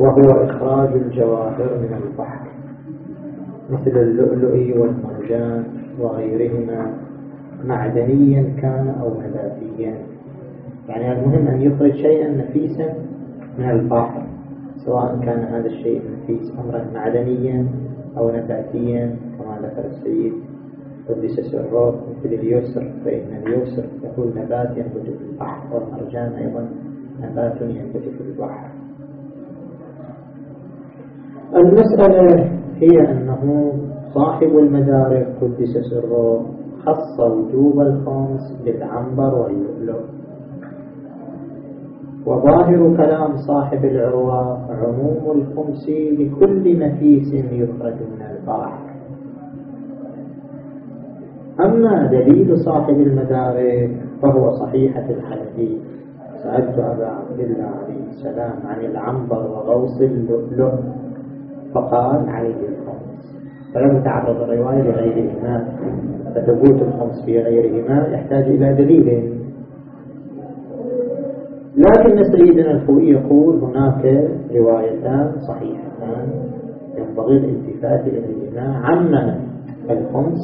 وهو إخراج الجواهر من البحر مثل اللؤلؤ والمرجان وغيرهما معدنيا كان أو نباتيا. يعني المهم أن يخرج شيئا نفيسا من البحر سواء كان هذا الشيء النفيس أمرا معدنيا أو نباتيا كما ذكر السيد قدس سره مثل اليسر فإن اليسر يقول نبات ينبت في البحر والمرجان أيضا نبات ينبت في البحر. المسألة هي أنه صاحب المدارك قدس سره خص وجوب الخمس بالعنبر واللؤلؤ وظاهر كلام صاحب العروة عموم الخمس لكل نفيس يخرج من البحر أما دليل صاحب المدارك فهو صحيحة الحديث. سألت أبا عبد الله عليه السلام عن العنبر وغوص اللؤلؤ. فقال عليه الخمس فلم يتعرض الرواية لغيرهما فتبوت الخمس في غيرهما يحتاج إلى دليل. لكن سيدنا الخوي يقول هناك روايتان صحيحتان ينبغي الالتفات إليهما عما الخمس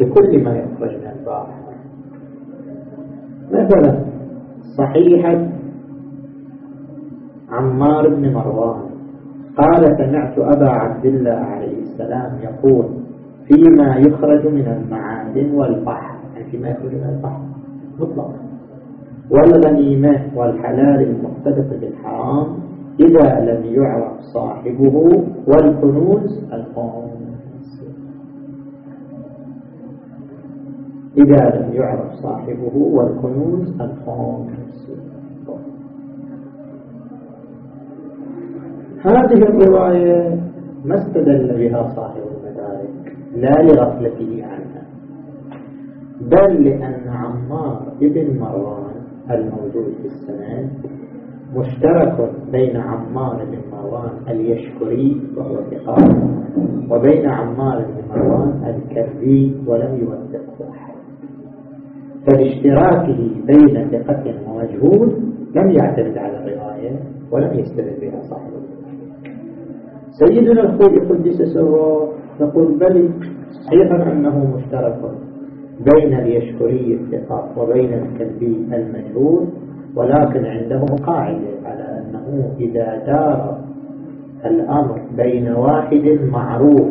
لكل ما يخرج من البحر مثلا صحيحة عمار بن مروان. قال سمعت أبا عبد الله عليه السلام يقول فيما يخرج من المعادن والبحر. يعني فيما يخرج من البحر. مطلقا والغنيمة والحلال المختلف بالحرام إذا لم يعرف صاحبه والكنوز الخمس إذا لم يعرف صاحبه والكنوز الخمس هذه الرواية ما استدل بها صاحب المدارك لا لغفلته عنها بل لأن عمار بن مروان الموجود في السند مشترك بين عمار بن مروان اليشكري وهو ثقة وبين عمار بن مروان الكردي ولم يوثقه أحد. فباشتراكه بين ثقة ومجهول لم يعتمد على الرواية ولم يستدل بها صاحب سيدنا الخوي قدس سره يقول بل صحيحا أنه مشترك بين اليشكري الثقة وبين الكلبي المجهول ولكن عندهم قاعدة على أنه إذا دار الأمر بين واحد معروف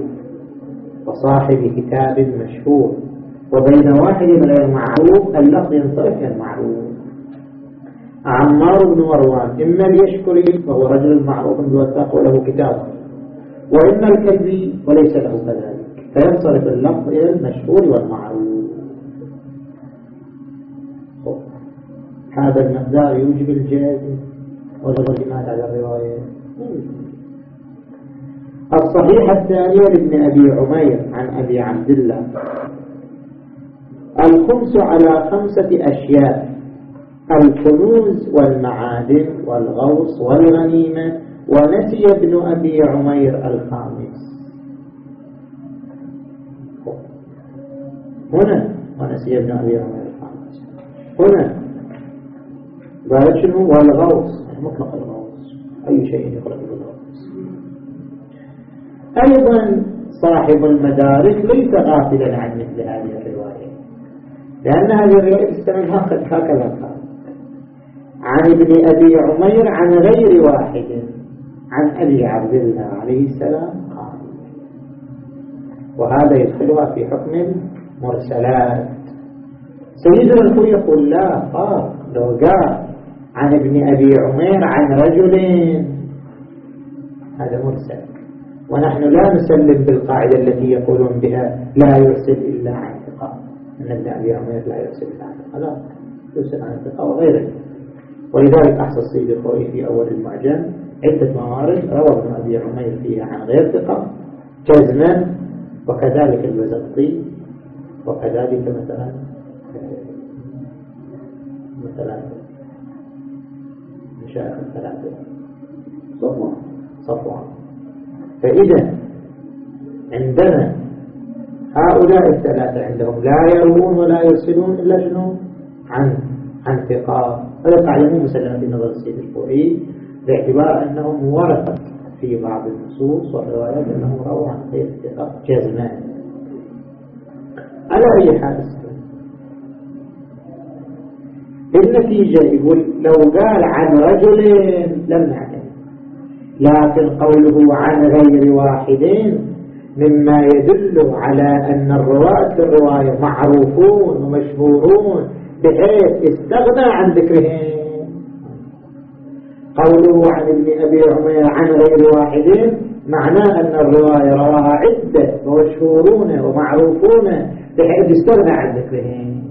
وصاحب كتاب مشهور وبين واحد غير معروف اللفظ ينصرف المعروف عمار بن مروان إما اليشكري وهو رجل معروف بالوثاق وله كتاب وإما الكلبي وليس له كذلك. فينصرف اللفظ إلى المشهور والمعروف. هذا المقدار يوجب الجازم والغلمات على الرواية. الصحيحة الثانية لابن أبي عمير عن أبي عبد الله. الخمس على خمسة أشياء. الكنوز والمعادن والغوص والغنيمة. ونسي ابن أبي عمير الخامس. هنا ونسي ابن أبي عمير الخامس. هنا. قال شنو؟ والغوص مطلق الغوص. أي شيء يخرج بالغوص أيضا صاحب المدارك ليس غافلا عن مثل هذه الرواية. لأن هذه الرواية استمد هكذا قال عن ابن أبي عمير عن غير واحد. عن أبي عبد الله عليه السلام قال وهذا يدخلها في حكم المرسلات. سيدنا الخوي يقول لا فرق لو قال عن ابن أبي عمير عن رجل هذا مرسل. ونحن لا نسلم بالقاعدة التي يقولون بها لا يرسل إلا عن ثقة. أن ابن أبي عمير لا يرسل إلا عن ثقة. لا يرسل عن ثقة وغيره. ولذلك أحصى السيد الخوي في أول المعجم عدة موارد روى ابن أبي عمير فيها عن غير ثقة جزما وكذلك البزنطي وكذلك مثلا مثلا مشايخ الثلاثة صفوان. صفوان. فإذا عندنا هؤلاء الثلاثة عندهم لا يروون ولا يرسلون إلا شنو؟ عن عن ثقات هذا تعلمون مسلمة في نظر السيد الفوري. باعتبار أنهم ورثة في بعض النصوص والروايات أنه روى عن غير ثقة جزمان على أي حال النتيجة يقول لو قال عن رجل لم نعتمد لكن قوله عن غير واحد مما يدل على أن الرواة في الرواية معروفون ومشهورون بحيث استغنى عن ذكرهم. قوله عن ابن أبي عمير عن غير واحد. معناه أن الرواية رواها عدة ومشهورون ومعروفون بحيث استغنى عن ذكرهم.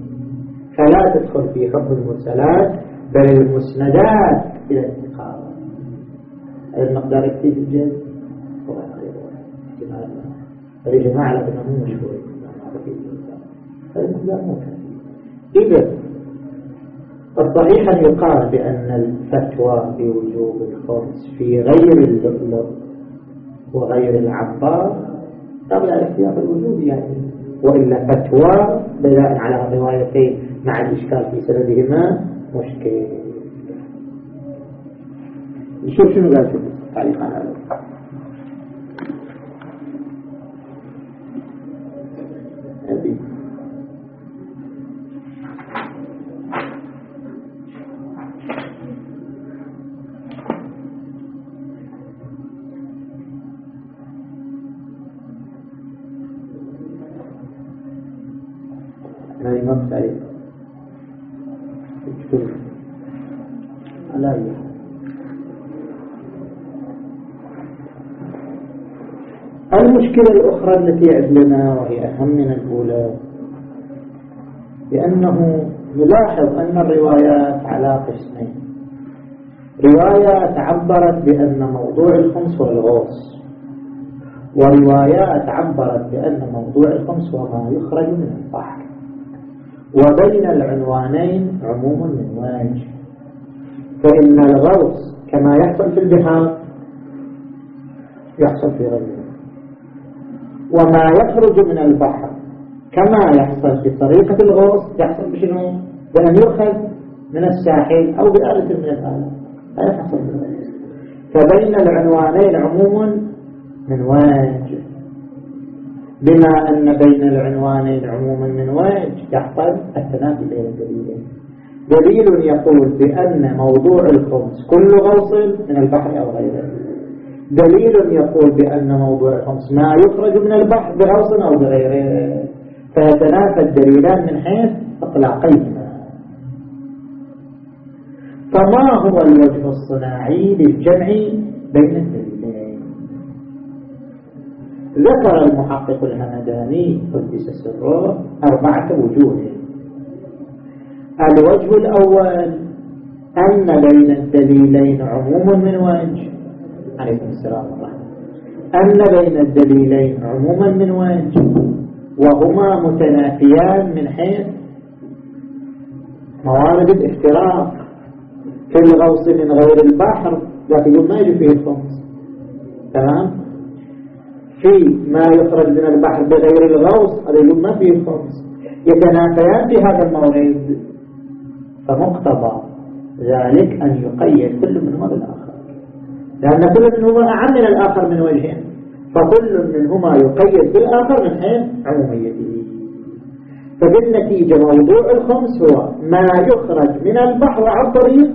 فلا تدخل في حكم المرسلات بل المسندات إلى الانتقال. المقدار يكفي في الجنس هو احتمال فالجماعة لكنه مو مشهور المقدار مو إذا الصحيح أن يقال بأن الفتوى بوجوب الخمس في غير اللؤلؤ وغير العبار طبعا الاختيار الوجود يعني. وإلا فتوى بناء على الروايتين مع الإشكال في سندهما مشكل. نشوف شنو قال في التعليق على هذا. الأخرى التي عندنا وهي أهم من الأولى. لأنه يلاحظ أن الروايات على قسمين. روايات عبرت بأن موضوع الخمس هو الغوص وروايات عبرت بأن موضوع الخمس هو ما يخرج من البحر وبين العنوانين عموم من وجه فإن الغوص كما يحصل في البحار يحصل في غيره. وما يخرج من البحر. كما يحصل في طريقة الغوص يحصل بشنو بأن يؤخذ من الساحل أو بآلة من الآلة. لا يحصل فبين العنوانين عموم من وجه بما أن بين العنوانين عموما من وجه يحصل التنافي بين الدليلين. دليل يقول بأن موضوع الخمس كل غوص من البحر أو غيره. دليل يقول بأن موضوع الخمس ما يخرج من البحر بغوص أو بغيره فيتنافى الدليلان من حيث أطلاقيهما فما هو الوجه الصناعي للجمع بين الدليلين؟ ذكر المحقق الهمداني قدس سره أربعة وجوه. الوجه الأول أن بين الدليلين عموما من وجه. عليكم السلام. ورحمة أن بين الدليلين عموما من وجه وهما متنافيان من حيث موارد الافتراق. في الغوص من غير البحر لكن ما يجي فيه الخمس تمام؟ في ما يخرج من البحر بغير الغوص هذا يقول ما فيه خمس يتنافيان في هذا المورد فمقتضى ذلك أن يقيد كل منهما بالآخر. لأن كل منهما أعم من الآخر من وجه فكل منهما يقيد بالآخر من حيث عموميته فبالنتيجة موضوع الخمس هو ما يخرج من البحر عن طريق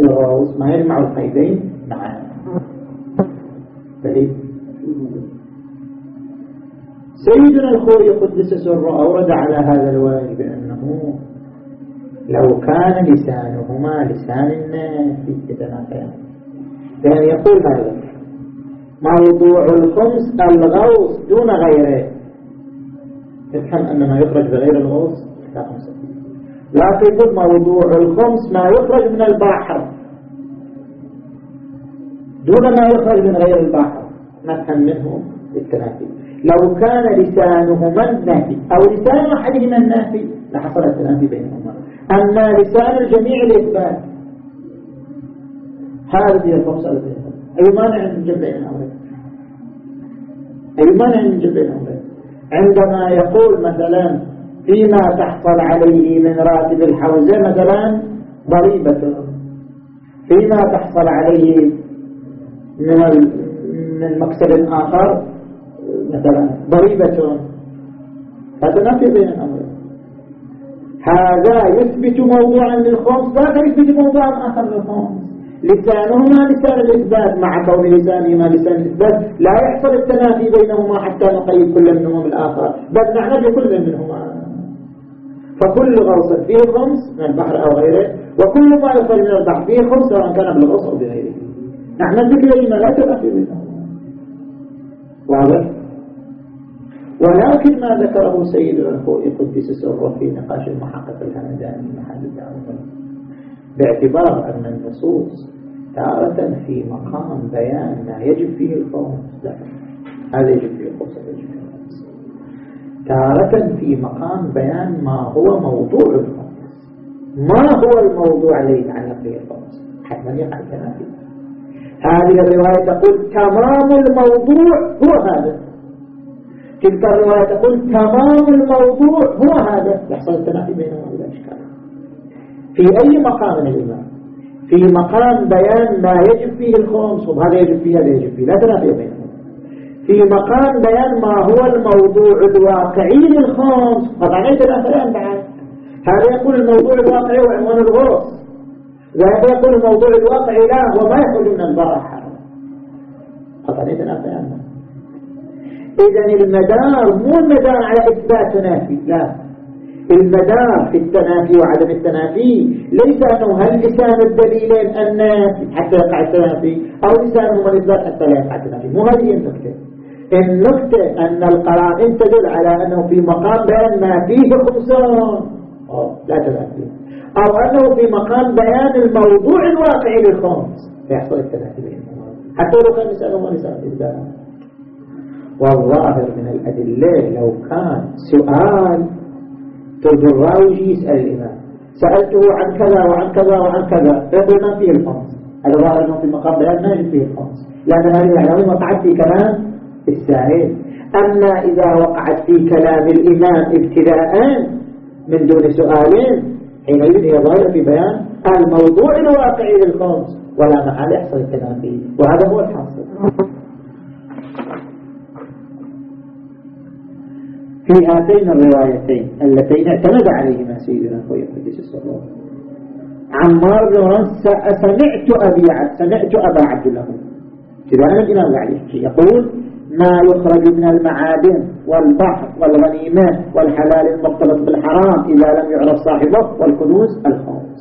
الغوص. ما يجمع القيدين معا. سيدنا الخوي قدس سره أورد على هذا الوجه بأنه لو كان لسانهما لسان الناس يتنافيان يعني يقول هذا موضوع الخمس الغوص دون غيره. تفهم أن ما يخرج بغير الغوص لا خمسة لكن يقول موضوع الخمس ما يخرج من البحر. دون ما يخرج من غير البحر. نفهم منه التنافي لو كان لسانهما النافي أو لسان أحدهما النافي لحصل التنافي بينهما. أما لسان الجميع الإثبات هذه الخمسة أي مانع من جمع بين أمرين أي مانع من جمع بين أمرين عندما يقول مثلا فيما تحصل عليه من راتب الحوزة مثلا ضريبة. فيما تحصل عليه من من مقصد آخر مثلا ضريبة. هذا نفي بين الأمرين هذا يثبت موضوعا للخمس ذاك يثبت موضوعا آخر للخمس. لسانهما لسان الإثبات مع كون لسانهما لسان الإثبات. لا يحصل التنافي بينهما حتى نقيد كل منهما بالآخر بل نعنى بكل منهما. فكل غوص فيه خمس من البحر أو غيره وكل ما يخرج من البحر فيه خمس سواء كان بالغوص أو بغيره. نحن ذكر ما لا تنافي بينهما. واضح؟ ولكن ما ذكره سيدنا الخوئي قدس سره في نقاش المحقق الهمداني محل الدعوة باعتبار أن النصوص تارة في مقام بيان ما يجب فيه الخوف لا هذا يجب فيه الخوف يجب فيه الخوف تارة في مقام بيان ما هو موضوع الخوف ما هو الموضوع الذي يتعلق به الخوف حتما يقع التنافي هذه الرواية تقول تمام الموضوع هو هذا. تلك الرواية تقول تمام الموضوع هو هذا. يحصل التنافي بينهما بلا إشكال في أي مقام الإمام في مقام بيان ما يجب فيه الخمس وهذا يجب فيه هذا يجب فيه. لا تنافي بينهم في مقام بيان ما هو الموضوع الواقعي للخمس طبعا يتنافيان بعد؟ هذا يقول الموضوع الواقعي وعنوان الغرص؟ وهذا يقول الموضوع الواقعي؟ لا وما يخرج من البراحة طبعا يتنافيان إذا المدار مو المدار على إثبات تنافي لا. المدار في التنافي وعدم التنافي. ليس أنه هل لسان الدليلين النافي حتى يقع التنافي أو لسانهما الإثبات حتى لا يقع التنافي. مو هذه النكتة النكتة أن القرائن تدل على أنه في مقام بيان ما فيه خمسون لا تنافي. أو أنه في مقام بيان الموضوع الواقعي للخمس. فيحصل التنافي بينهما حتى لو كان لسانهما لسان الإثبات والظاهر من الأدلة لو كان سؤال ترد الراوي يسأل الإمام سألته عن كذا وعن كذا وعن كذا. فيقول ما فيه الخمس هذا ظاهر أنه في مقام بيان ما فيه الخمس لأن هذه العلامة وقعت في كلام السائل. أما إذا وقعت في كلام الإمام ابتداء من دون سؤال حينئذ هي ظاهرة في بيان الموضوع الواقعي للخمس ولا محل يحصل الكلام فيه. وهذا هو الحاصل. في هاتين الروايتين اللتين اعتمد عليهما سيدنا خوي القدس السلام عمار بن وران سمعت أبي سمعت أبا عبد الله. أنا الإمام يحكي؟ يقول ما يخرج من المعادن والبحر والغنيمات والحلال المختلط بالحرام إذا لم يعرف صاحبه والكنوز الخمس.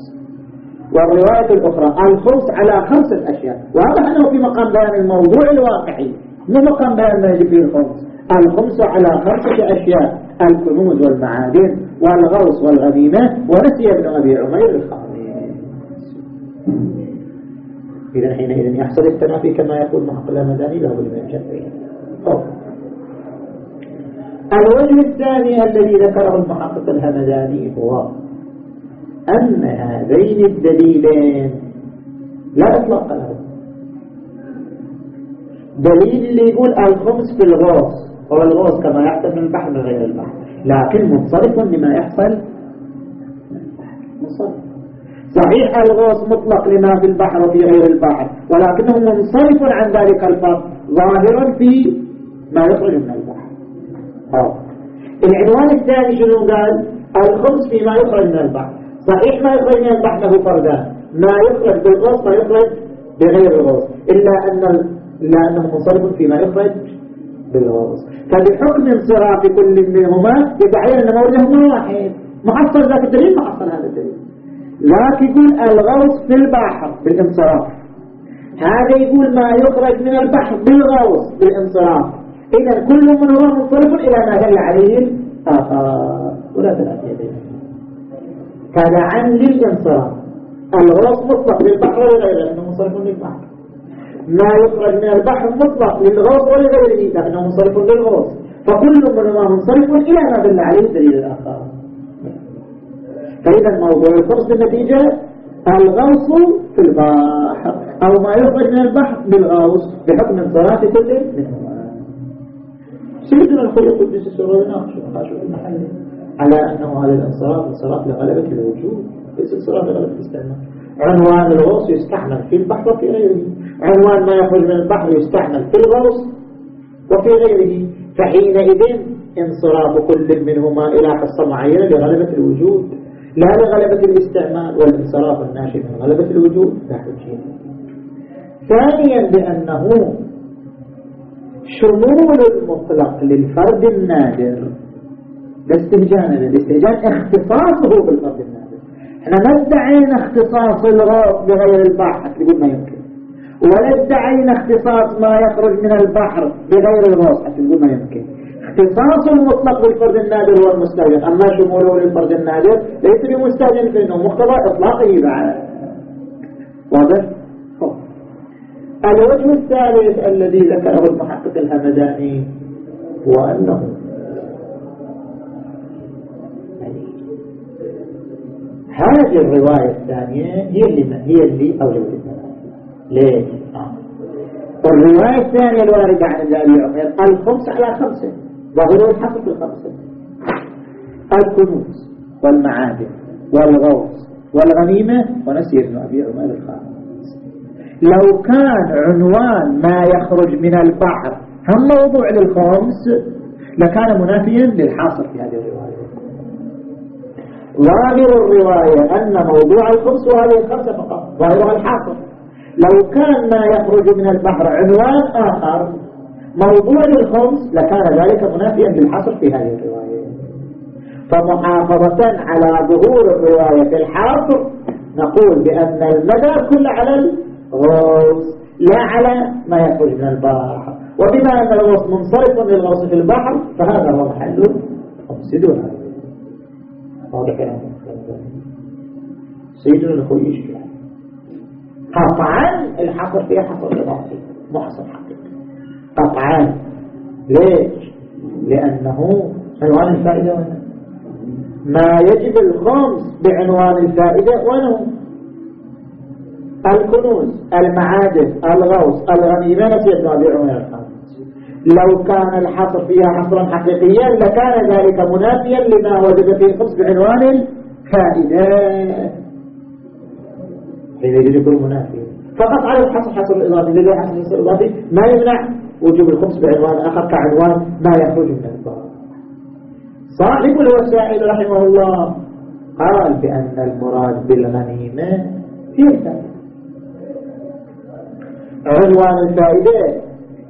والرواية الأخرى الخمس على خمسة أشياء. واضح أنه في مقام بيان الموضوع الواقعي مو مقام بيان ما يجب فيه الخمس. الخمس على خمسة أشياء الكنوز والمعادن والغوص والغنيمة ونسي ابن أبي عمير الخامس إذا حينئذ يحصل التنافي كما يقول محق المداني له الجنبين. الوجه الثاني الذي ذكره المحقق الهمداني هو أن هذين الدليلين لا إطلاق له دليل اللي يقول الخمس في الغوص هو الغوص كما يحصل من البحر من غير البحر. لكن منصرف لما يحصل منصرف. صحيح الغوص مطلق لما في البحر وفي غير البحر ولكنه منصرف عن ذلك الفرق ظاهرا في ما يخرج من البحر. أوه. العنوان الثاني شنو قال؟ الخمس فيما يخرج من البحر. صحيح ما يخرج من البحر له فردان ما يخرج بالغوص ما يخرج بغير الغوص. إلا أن إلا أنه منصرف فيما يخرج بالغوص. فبحكم انصراف كل منهما يتعين أن موردهما واحد. محصل ذاك الدليل محصل هذا الدليل. لكن يقول الغوص في البحر بالانصراف. هذا يقول ما يخرج من البحر بالغوص بالانصراف. إذا كل منهما منصرف إلى ما دل عليه الآخر. ولا ثلاثة يدين تبعا للانصراف. الغوص مطلق للبحر وغيره لأنه منصرف للبحر. ما يخرج من البحر مطلق للغوص ولغيره لكنه منصرف للغوص. فكل منهما منصرف إلى ما دل عليه الدليل الآخر. فإذا موضوع الخرص بالنتيجة الغوص في البحر أو ما يخرج من البحر بالغوص بحكم انصراف كل منهما. سيدنا الخلق القدس السرور ناقش ونقاشه في المحل على أنه هذا الانصراف انصراف لغلبة الوجود ليس انصراف لغلبة الاستعمال عنوان الغوص يستعمل في البحر وفي غيره. عنوان ما يخرج من البحر يستعمل في الغوص وفي غيره. فحينئذ انصراف كل منهما إلى حصة معينة لغلبة الوجود. لا لغلبة الاستعمال والانصراف الناشئ من غلبة الوجود. لا حجية. ثانيا بأنه شمول المطلق للفرد النادر باستهجان الاستهجان اختصاصه بالفرد النادر. إحنا ما ادعينا اختصاص الغوص بغير البحر تقول ما يمكن. ولا ادعينا اختصاص ما يخرج من البحر بغير الغوص تقول ما يمكن. اختصاص المطلق بالفرد النادر هو المستهجن أما شموله للفرد النادر ليس بمستهجن فانه مقتضى اطلاقه بعد؟ واضح؟ الوجه الثالث الذي ذكره المحقق الهمداني هو أنه هذه الرواية الثانية هي اللي هي اللي أوجبت ليش؟ الرواية الثانية الواردة عن الجابر عمير الخمس على خمسة. ظاهر الحق في الخمسة. الكنوز والمعادن والغوص والغنيمة ونسي ابن أبي عمير الخامس. لو كان عنوان ما يخرج من البحر هم موضوع للخمس لكان منافيا للحاصل في هذه الرواية. ظاهر الرواية أن موضوع الخمس وهذه الخمسة فقط ظاهرها الحاصل لو كان ما يخرج من البحر عنوان آخر موضوع للخمس لكان ذلك منافيا للحصر في هذه الرواية. فمحافظة على ظهور الرواية في الحاصر نقول بأن المدى كله على غوص لا على ما يخرج من البحر. وبما أن الغوص منصرف للغوص في البحر فهذا هو محل مفسدون واضح يا سيدنا الخويش قطعا الحصر فيها حصر إضافي محصر حقيقي قطعا ليش لأنه عنوان الفائدة وين ما يجب الخمس بعنوان الفائدة وينه الكنوز المعادن الغوص الغنيمة نسيت ما بيعون لو كان الحصر فيها حصرا حقيقيا لكان ذلك منافيا لما وجد فيه الخمس بعنوان الفائدة حين يجب يكون منافيا فقط على الحصر حصر الإضافي لذا حصر الحصر الإضافي ما يمنع وجوب الخمس بعنوان آخر كعنوان ما يخرج من الباب. صاحب الوسائل رحمه الله قال بأن المراد بالغنيمة الفائدة عنوان الفائدة.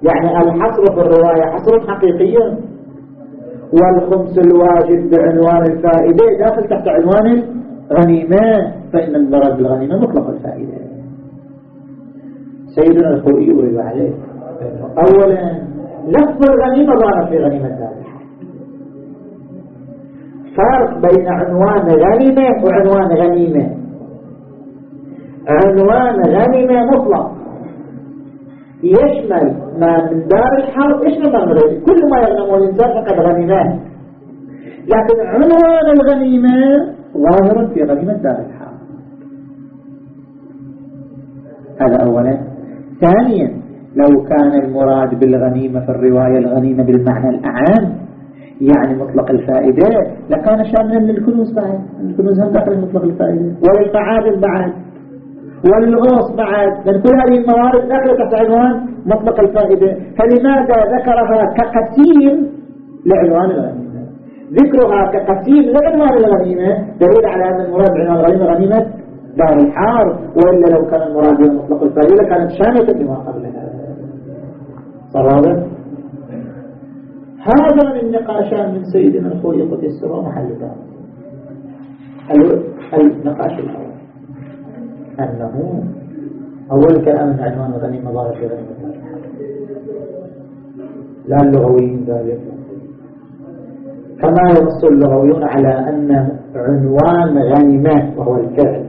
يعني الحصر في الرواية حصر حقيقي. والخمس الواجب بعنوان الفائدة داخل تحت عنوان الغنيمة فإن المراد بالغنيمة مطلق الفائدة. سيدنا الخوئي يريد عليه. أولا لفظ الغنيمة ظهر في غنيمة ذلك فرق بين عنوان غنيمة وعنوان غنيمة. عنوان غنيمة مطلق. يشمل ما من دار الحرب يشمل ما من كل ما يغنم الإنسان فقد غنيمة. لكن عنوان الغنيمة ظاهر في غنيمة دار الحرب. هذا أولا. ثانيا لو كان المراد بالغنيمة في الرواية الغنيمة بالمعنى الأعام يعني مطلق الفائدة لكان شاملا للكنوز بعد. الكنوز هم داخل مطلق الفائدة. وللمعادن بعد والغوص بعد. لأن كل هذه الموارد داخلة تحت عنوان مطلق الفائدة. فلماذا ذكرها كقسيم لعنوان الغنيمة؟ ذكرها كقسيم لعنوان الغنيمة. دليل على أن المراد بعنوان الغنيمة غنيمة دار الحار. وإلا لو كان المراد بمطلق الفائدة لكانت شاملة لما قبلها. صار هذا من نقاشان من سيدنا الخوي قدس السر محل ذلك النقاش الأول أنه أول كلام عنوان غنيمة ظاهر في غنيمة لا اللغويين ذلك. كما ينص اللغويون على أن عنوان غنيمات وهو الفعل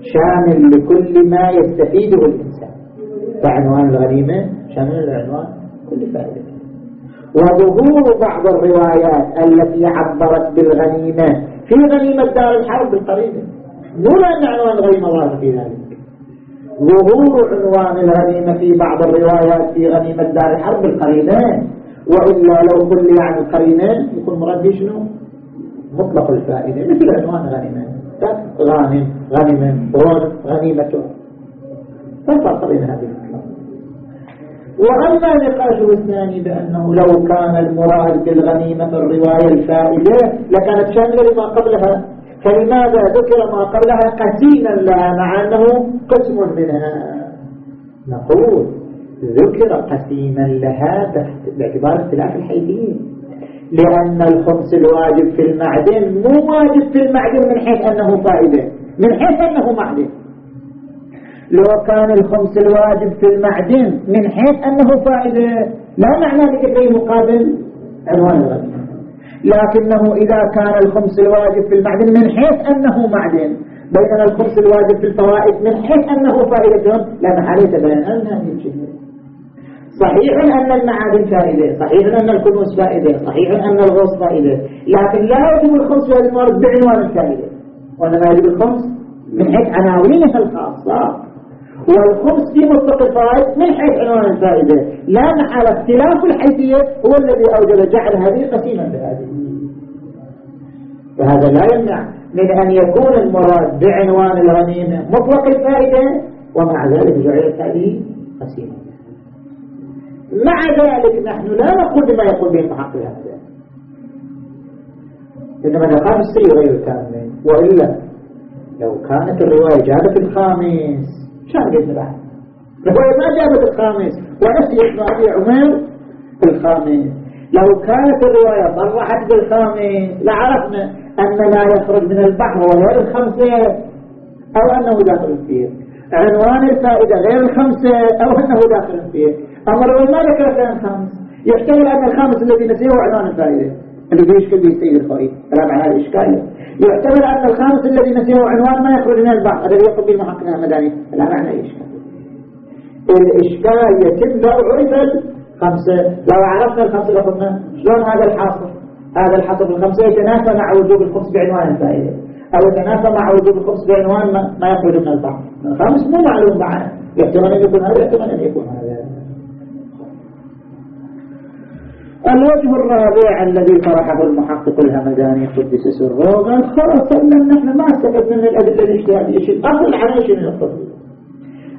شامل لكل ما يستفيده الإنسان. فعنوان الغنيمة شامل لعنوان كل فائدة وظهور بعض الروايات التي عبرت بالغنيمة في غنيمة دار الحرب القريبة. دون أن عنوان الغنيمة ظاهر في ذلك. ظهور عنوان الغنيمة في بعض الروايات في غنيمة دار الحرب القرينين وإلا لو عن يعني القرينين يكون مراد شنو؟ مطلق الفائدة مثل عنوان الغنيمة غانم غنيمة لا فرق بين هذه وأما نقاشه الثاني بأنه لو كان المراد بالغنيمة الرواية الفائدة لكانت شاملة لما قبلها. فلماذا ذكر ما قبلها قسيما لها مع أنه قسم منها؟ نقول ذكر قسيما لها باعتبار اختلاف الحيثيين. لأن الخمس الواجب في المعدن مو واجب في المعدن من حيث أنه فائدة من حيث أنه معدن. لو كان الخمس الواجب في المعدن من حيث أنه فائدة لا معنى لكي مقابل عنوان الغنيمة لكنه إذا كان الخمس الواجب في المعدن من حيث أنه معدن. بينما الخمس الواجب في الفوائد من حيث أنه فائدة لا محالة بين أن هذه الجهة صحيح أن المعادن فائدة صحيح أن الكنوز فائدة صحيح أن الغوص فائدة لكن لا يجب الخمس والمرض بعنوان الفائدة وإنما يجب الخمس من حيث عناوينها الخاصة. والخمس في مطلق من حيث عنوان الفائدة لا محال اختلاف الحيثية هو الذي أوجب جعل هذه قسيما بهذه. وهذا لا يمنع من أن يكون المراد بعنوان الغنيمة مطلق الفائدة ومع ذلك جعلت هذه قسيمة مع ذلك نحن لا نقول بما يقول به المحقق هذا. إنما نقام السيء غير كامل وإلا لو كانت الرواية جابت الخامس. بإذن الله الرواية ما جابت الخامس. ونفس ابن أبي عمر الخامس. لو كانت الرواية صرحت بالخامس لعرفنا أن ما يخرج من البحر وغير الخمسة أو أنه داخل فيه عنوان الفائدة غير الخمسة أو أنه داخل فيه أما لو ما ذكر كان خامس يحتمل أن الخامس الذي نسيه هو عنوان الفائدة. اللي بيشكل به السيد الخوي. كلام عن هذا الإشكال يعتبر أن الخامس الذي نسيه عنوان ما يخرج من البحث الذي يقوم به المحقق المدني لا معنى إشكال. الإشكال يتم لو عرف الخمسة لو عرفنا الخمسة لقلنا شلون هذا الحاصل؟ هذا الحاصل الخمسة يتنافى مع وجوب الخمس بعنوان الفائدة. أو يتنافى مع وجوب الخمس بعنوان ما, ما يخرج من البحث الخامس مو معلوم معنا يحتمل أن يكون هذا يحتمل أن يكون هذا. الوجه الرابع الذي طرحه المحقق الهمداني قدس سره قال خلاص نحن ما استفدنا من الأدلة الاجتهادية شيء. أصل على شيء من التفضيل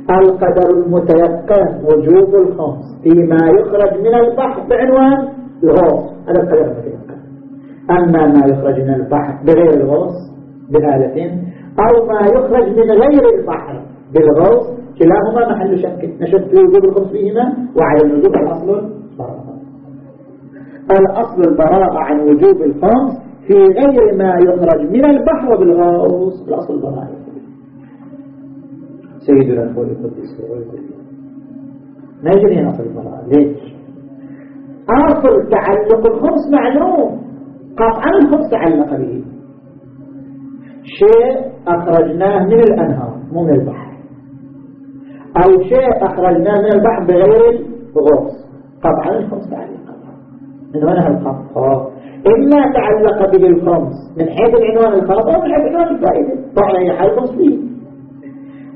القدر المتيقن وجوب الخمس فيما يخرج من البحث بعنوان الغوص. هذا القدر المتيقن. أما ما يخرج من البحث بغير الغوص بآلة أو ما يخرج من غير البحر بالغوص كلاهما محل شك. نشك في وجوب الخمس فيهما وعلى الوجوب الأصل الأصل البراءة عن وجوب الخمس في غير ما يخرج من البحر بالغوص. الأصل البراءة. سيدنا الخولي قدس ما يجري أصل البراءة؟ ليش؟ أصل تعلق الخمس معلوم. قطعا الخمس تعلق به. شيء أخرجناه من الأنهار مو من البحر. أو شيء أخرجناه من البحر بغير الغوص. قطعا الخمس تعلق. من هنا الخط. إما تعلق به الخمس من حيث العنوان الخاص أو من حيث عنوان الفائدة. طبعا أي حال خمسين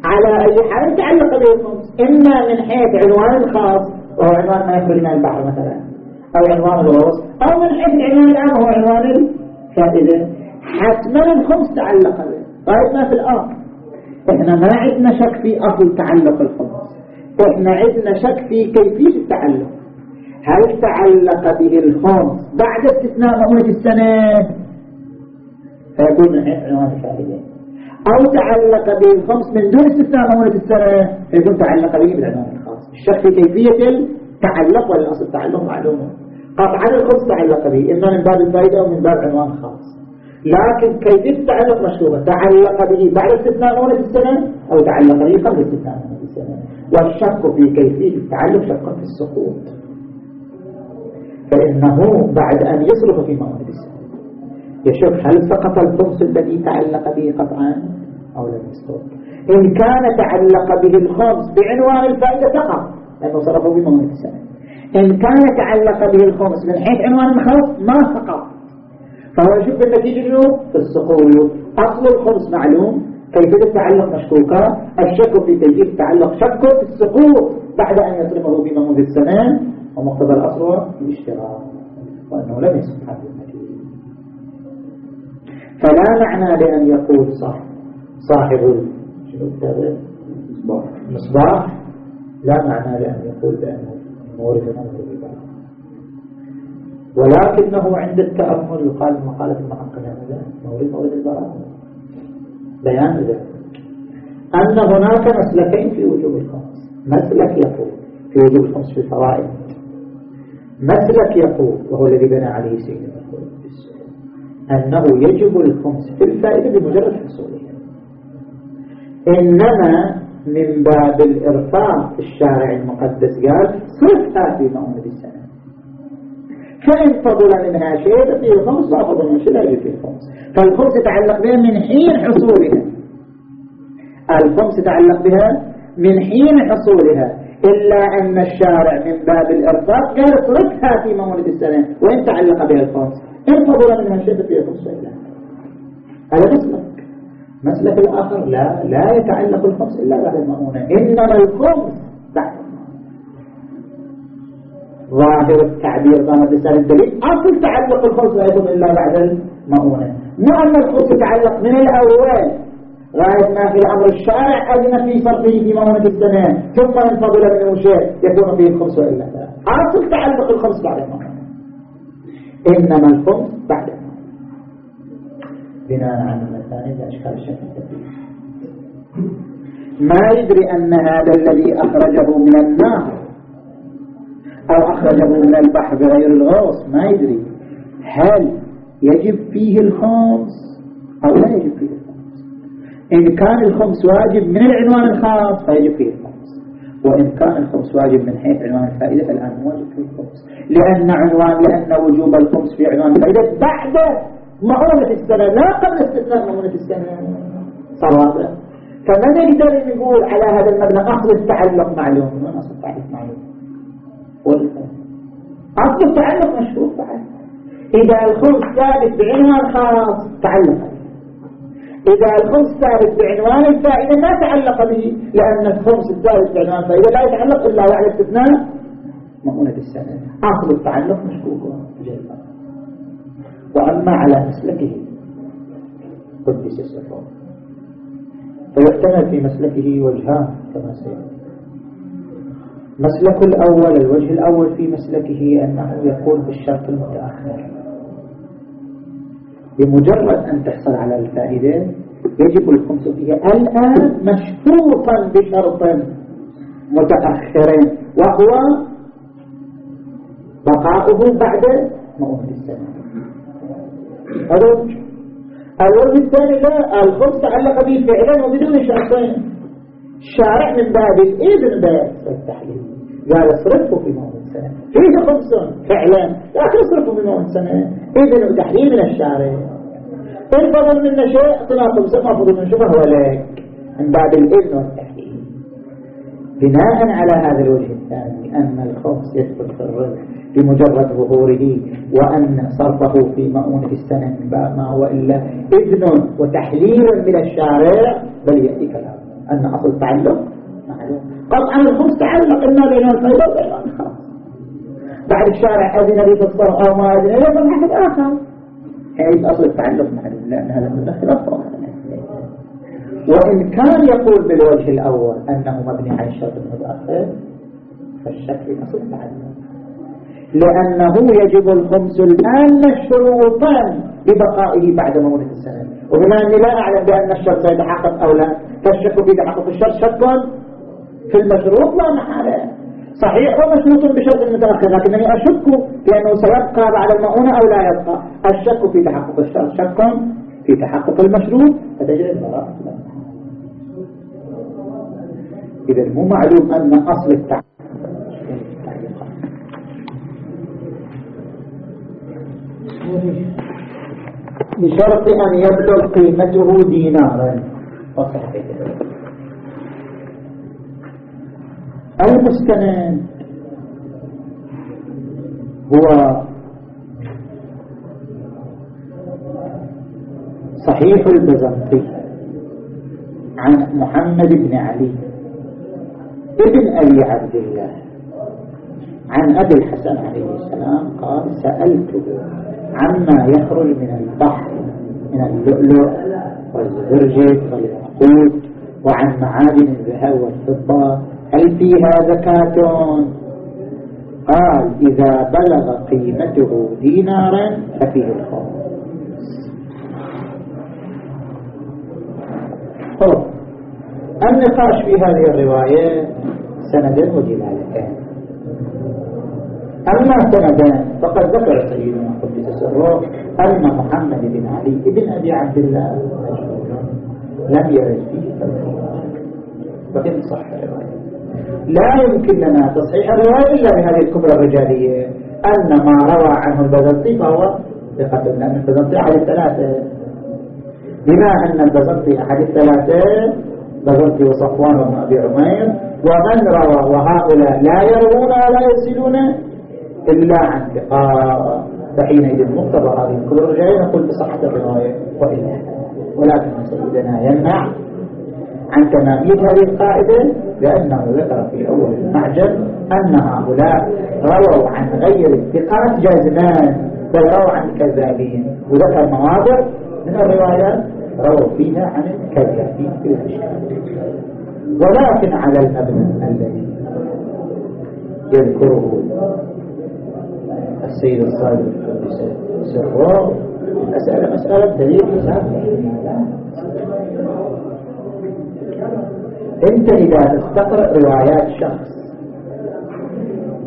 على أي حال تعلق به الخمس إما من حيث عنوان الخاص وهو عنوان ما يخرج من البحر مثلا أو عنوان الغوص أو من حيث العنوان العام وهو عنوان الفائدة. حتما الخمس تعلق به. طيب ما في الآخر إحنا ما عندنا شك في أصل تعلق الخمس. إحنا عندنا شك في كيفية التعلق. هل تعلق به الخمس بعد استثناء مؤونة السنة؟ فيكون عنوان الفائدة أو تعلق به الخمس من دون استثناء مؤونة السنة؟ فيكون تعلق به بالعنوان الخاص الشك في كيفية التعلق والأصل التعلق معلومة قطعا الخمس تعلق به إما من باب الفائدة أو من باب عنوان خاص لكن كيفية التعلق مشهورة تعلق به بعد استثناء مؤونة السنة أو تعلق به قبل استثناء مؤونة السنة؟ والشك في كيفية التعلق شك في السقوط. فإنه بعد أن يصرف في مواد السنة يشوف هل سقط الخمس الذي تعلق به قطعا أو لم يسقط إن كان تعلق به الخمس بعنوان الفائدة سقط لأنه صرفه بمواد السنة إن كان تعلق به الخمس من حيث عنوان الخمس ما سقط فهو يشوف النتيجة في السقوط. أصل الخمس معلوم كيفية التعلق مشكوكة الشك في كيفية التعلق شك في السقوط بعد أن يصرفه بمواد السنة ومقتضى الأصل هو الاشتراك وأنه لم هذا المجهول فلا معنى لأن يقول صح صاحب مصباح لا معنى لأن يقول بأنه مورد أمر ببعض ولكنه عند التأمل يقال مقالة المحقق مورد مورد البراءة. بيان ذلك أن هناك مسلكين في وجوب الخمس. مسلك يقول في وجوب الخمس في الفوائد مسلك يقول وهو الذي بنى عليه سيدنا أنه يجب الخمس في الفائدة بمجرد حصولها. إنما من باب الإرفاق الشارع المقدس قال صرفها في مؤمن السنة فإن فضل منها شيء فيه الخمس لا فضل من شيء فيه الخمس. فالخمس يتعلق بها من حين حصولها. الخمس يتعلق بها من حين حصولها. إلا أن الشارع من باب الإرفاق قال اصرفها في مولد السنة وإن تعلق بها الخمس إن فضل منها فيه الخمس إلا. هذا مسلك. مسلك الآخر لا لا يتعلق الخمس إلا بعد المؤونة إنما الخمس بعد ظاهر التعبير ظاهر لسان الدليل. أصل تعلق الخمس لا يكون إلا بعد المؤونة مو أن الخمس يتعلق من الأول. غاية ما في الأمر الشارع أذن في صرفه في مؤونة السنة ثم إن فضل منه شيء يكون فيه الخمس وإلا لا. أصل تعلق الخمس بعد المؤونة إنما الخمس بعد المؤونة بناء على المثاني لأشكال الشكل ما يدري أن هذا الذي أخرجه من النار أو أخرجه من البحر بغير الغوص ما يدري. هل يجب فيه الخمس أو لا يجب فيه إن كان الخمس واجب من العنوان الخاص فيجب فيه الخمس. وإن كان الخمس واجب من حيث عنوان الفائدة فالآن واجب فيه الخمس. لأن عنوان لأن وجوب الخمس في عنوان الفائدة بعد مؤونة السنة لا قبل استثناء مؤونة السنة. صوابا فمن يقدر يقول على هذا المبنى أصل التعلق معلوم؟ من أصل التعلق معلوم. أصل التعلق مشهور بعد. إذا الخمس ثابت بعنوان خاص تعلق. إذا الخمس ثابت بعنوان الفائدة ما تعلق به لأن الخمس الثابت بعنوان الفائدة لا يتعلق إلا بعد استثناء مؤونة السنة. أصل التعلق جدا وأما على مسلكه قدس السفر. فيحتمل في مسلكه وجهان كما سيأتي. مسلك الأول الوجه الأول في مسلكه أنه يقول بالشرط المتأخر. بمجرد أن تحصل على الفائدة يجب الخمس فيها. الآن مشروطا بشرط متأخر وهو بقاؤه بعد مؤمن السنة. الوجه الثاني لا الخمس تعلق به فعلا وبدون شرطين. الشارع من باب الإذن بس التحليل قال اصرفه في موت سنة فيه خمس فعلا لكن في موت سنة. إذن وتحليل من الشارع. إن فضل منا شيء طلع خمسة ما فضل من فهو لك من باب الإذن والتحليل بناء على هذا الوجه الثاني أن الخمس يدخل في الرزق بمجرد ظهوره وأن صرفه في مؤونة السنة من باب ما هو إلا إذن وتحليل من الشارع. بل يأتي كلام. أن أصل التعلق معلوم. قطعا الخمس تعلق إما بين الفيض وبين بعد الشارع أذن لي الصرف أو ما أذن لي من أحد آخر حيث أصل التعلق معلوم لأن هذا المدخل أفضل وإن كان يقول بالوجه الأول أنه مبني على الشرط المتأخر فالشك في أصل التعلق لأنه يجب الخمس الآن مشروطا ببقائه بعد مولد السنة وبما أني لا أعلم بأن الشرط سيتحقق أو لا فالشك في تحقق الشرط شك في المشروط لا محالة صحيح ومشروط بشرط متأخر لكنني أشك في أنه سيبقى بعد المؤونة أو لا يبقى. الشك في تحقق الشرط شك في تحقق المشروط. فتجري البراءة إذا مو معلوم أن أصل التحقق بشرط أن يبلغ قيمته دينارا. المستند هو صحيح البزنطي عن محمد بن علي ابن أبي عبد الله عن أبي الحسن عليه السلام قال سألته عما يخرج من البحر من اللؤلؤ والزبرجد والياقوت وعن معادن الذهب والفضة هل فيها زكاة قال إذا بلغ قيمته دينارا ففيه الخمس النقاش في هذه الرواية سند ودلالتين أما سندان فقد ذكر سيدنا قدس سره أن محمد بن علي بن أبي عبد الله لم يرد فيه وإن صح الرواية؟ لا يمكن لنا تصحيح الرواية إلا بهذه الكبرى الرجالية. أن ما روى عنه البزنطي فهو ثقة. لأن البزنطي أحد الثلاثة. بما أن البزنطي أحد الثلاثة بزنطي وصفوان بن أبي عمير. ومن روى وهؤلاء لا يروون ولا يرسلون إلا عن ثقة فحينئذ مقتضى هذه الكبرى الرجالية نقول بصحة الرواية وإلا ولكن سيدنا يمنع عن تمامية هذه القاعدة لأنه ذكر في أول المعجم أن هؤلاء رووا عن غير الثقات جازمان بل رووا عن الكذابين وذكر مواضع من الروايات رووا فيها عن الكذابين في الأشياء. ولكن على المبنى الذي يذكره السيد الصادق سره المسألة مسألة دليل حساب انت اذا تستقرأ روايات شخص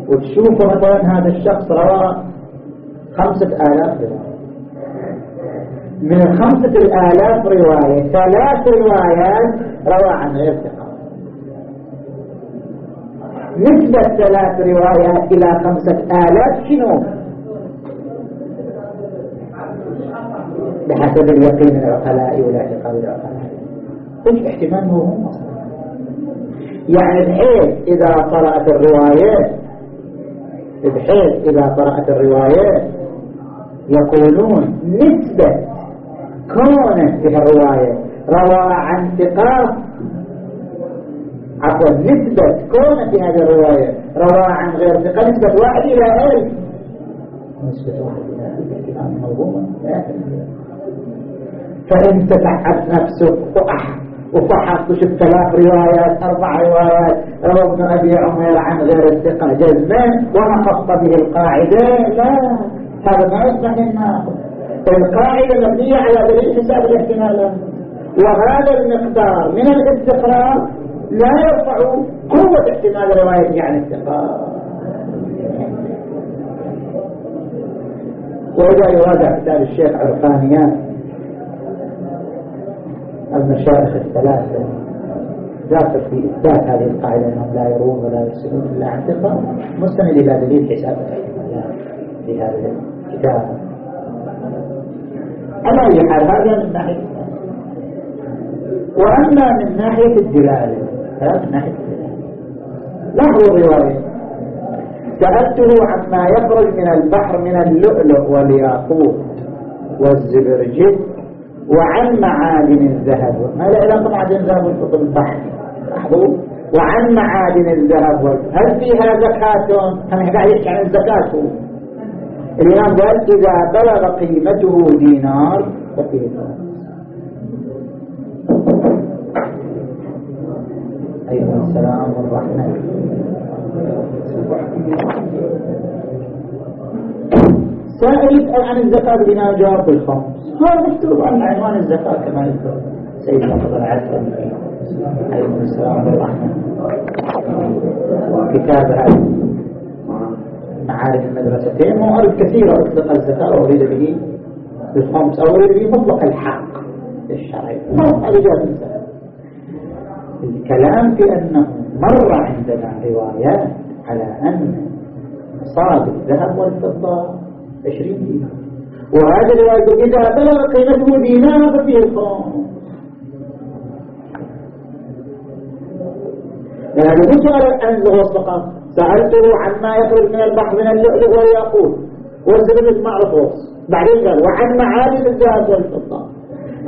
وتشوف مثلا هذا الشخص روى خمسة آلاف رواية. من خمسة الآلاف رواية ثلاث روايات روى عن غير ثقة. نسبة ثلاث روايات إلى خمسة آلاف شنو؟ بحسب اليقين العقلاء والاعتقاد العقلاء. إيش احتمال أصلا يعني بحيث إذا قرأت الروايات بحيث إذا قرأت الروايات يقولون نسبة كونت في الرواية. روى عن ثقات عفوا نسبة كونت في هذه الرواية. روى عن غير ثقة نسبة واحد إلى ألف. نسبة واحد إلى ألف فإن تتعب نفسك وأحد وفحص وشف ثلاث روايات أربع روايات. روى ابن أبي عمير عن غير الثقة جزما ونقص به القاعدة. لا هذا ما يصبح لنا القاعدة مبنية على دليل حساب الاحتمالات وهذا المقدار من الاستقرار لا يرفع قوة احتمال رواية عن الثقة وإذا يراجع كتاب الشيخ عرفانيان المشايخ الثلاثة ذاكر في إثبات هذه القاعدة أنهم لا يرون ولا يرسلون إلا عن ثقة. مستند إلى دليل حساب في هذا الكتاب على أي حال هذا من ناحية وأما من ناحية الدلالة هذا من ناحية الدلالة لاحظوا الرواية سألته عما يخرج من البحر من اللؤلؤ والياقوت والزبرجد وعن معادن الذهب. ما له علاقة معادن الذهب والفضة البحر؟ لاحظوا وعن معادن الذهب. هل فيها زكاة أنا قاعد يحكي عن الزكاة الإمام قال إذا بلغ قيمته دينار ففيه أيها السلام والرحمة سائل يسأل عن الزكاة بدينار جواب بالخمس. هذا مكتوب عن عنوان الزكاة كما يذكر سيدنا فضل عسل عليه السلام والرحمة كتاب معارف المدرستين موارد كثيرة أطلق الزكاة وأريد به بالخمس أو أريد به مطلق الحق الشرعي. هذا جاء الكلام في أنه مر عندنا روايات على أن صاد الذهب والفضة عشرين دينار. وهذا الواجب إذا بلغ قيمته دينار ففيه الخمس يعني مو سؤال عن الغوص سألته عما يخرج من البحر من اللؤلؤ والياقوت والزبد معروف غوص بعدين قال وعن معادن الذهب والفضة.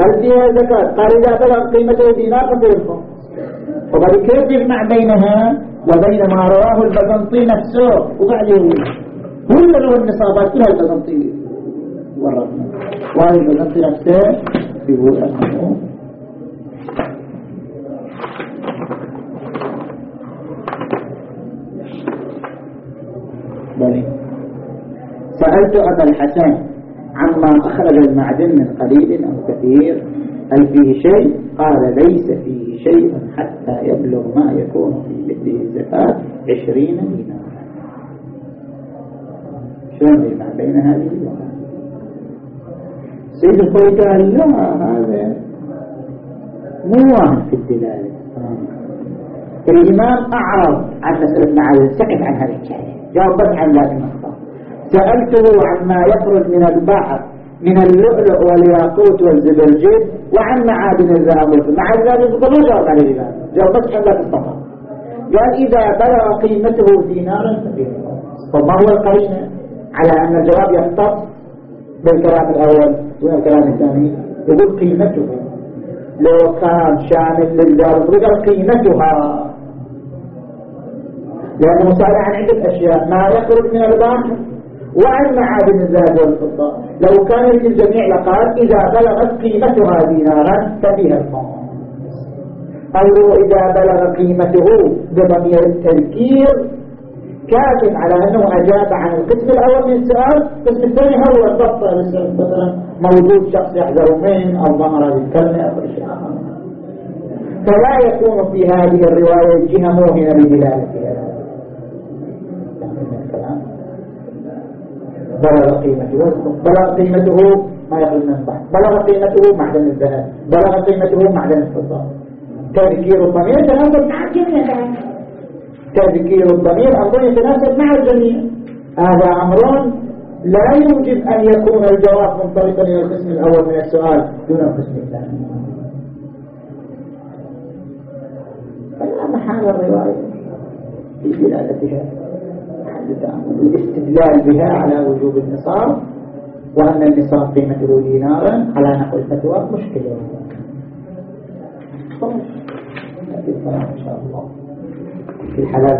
هل فيها زكاة؟ قال إذا بلغ قيمته دينار ففيه الخمس وبعد كيف يجمع بينها وبين ما رواه البزنطي نفسه وبعدين كل له النصابات كلها البزنطي والرقم وهذا البزنطي نفسه يقول أنه سألت أبا الحسن عما أخرج المعدن من قليل أو كثير هل فيه شيء؟ قال ليس فيه شيء حتى يبلغ ما يكون في يده الزكاة عشرين دينارا. شلون يجمع بين هذه سيد الخوي قال لا هذا مو واحد في الدلالة. الإمام أعرض عن مسألة معاذ سكت عن هذه الكلمة جاوب بس عن ذلك النقطة سألته عما يخرج من البحر من اللؤلؤ والياقوت والزبرجد وعن معادن الذهب والفضة. مع ذلك ما جاوب على الإمام جاوب بس عن ذلك الصفحة قال إذا بلغ قيمته دينارا فما هو القرينة. على أن الجواب يختص بالكلام الأول والكلام الثاني. يقول قيمته لو كان شامل للدار قال قيمتها. لأنه سأل عن عدة أشياء. ما يخرج من البحر وعن معادن الذهب والفضة. لو كان الجميع لقال إذا بلغت قيمتها دينارا ففيها الماء أو إذا بلغ قيمته بضمير التذكير كاتب على أنه أجاب عن القسم الأول من السؤال القسم الثاني هو الضبط مثلا موجود شخص يحذر منه أو ظهر هذه الكلمة أو شيء. فلا يكون في هذه الرواية جهة موهنة بدلالتها بلغ قيمته بلغ قيمته ما يخرج من البحر. بلغ قيمته معدن الذهب. بلغ قيمته معدن الفضة. تذكير الضمير تناسب مع الجميع تذكير الضمير أظن يتناسب مع الجميع. هذا أمر لا يوجب أن يكون الجواب منطلقا إلى القسم الأول من السؤال دون القسم الثاني. فلا محال الرواية في دلالتها الاستدلال بها على وجوب النصاب وأن النصاب قيمته دينارا على نحو الفتوى مشكلة. خلاص إن شاء الله. في الحلال.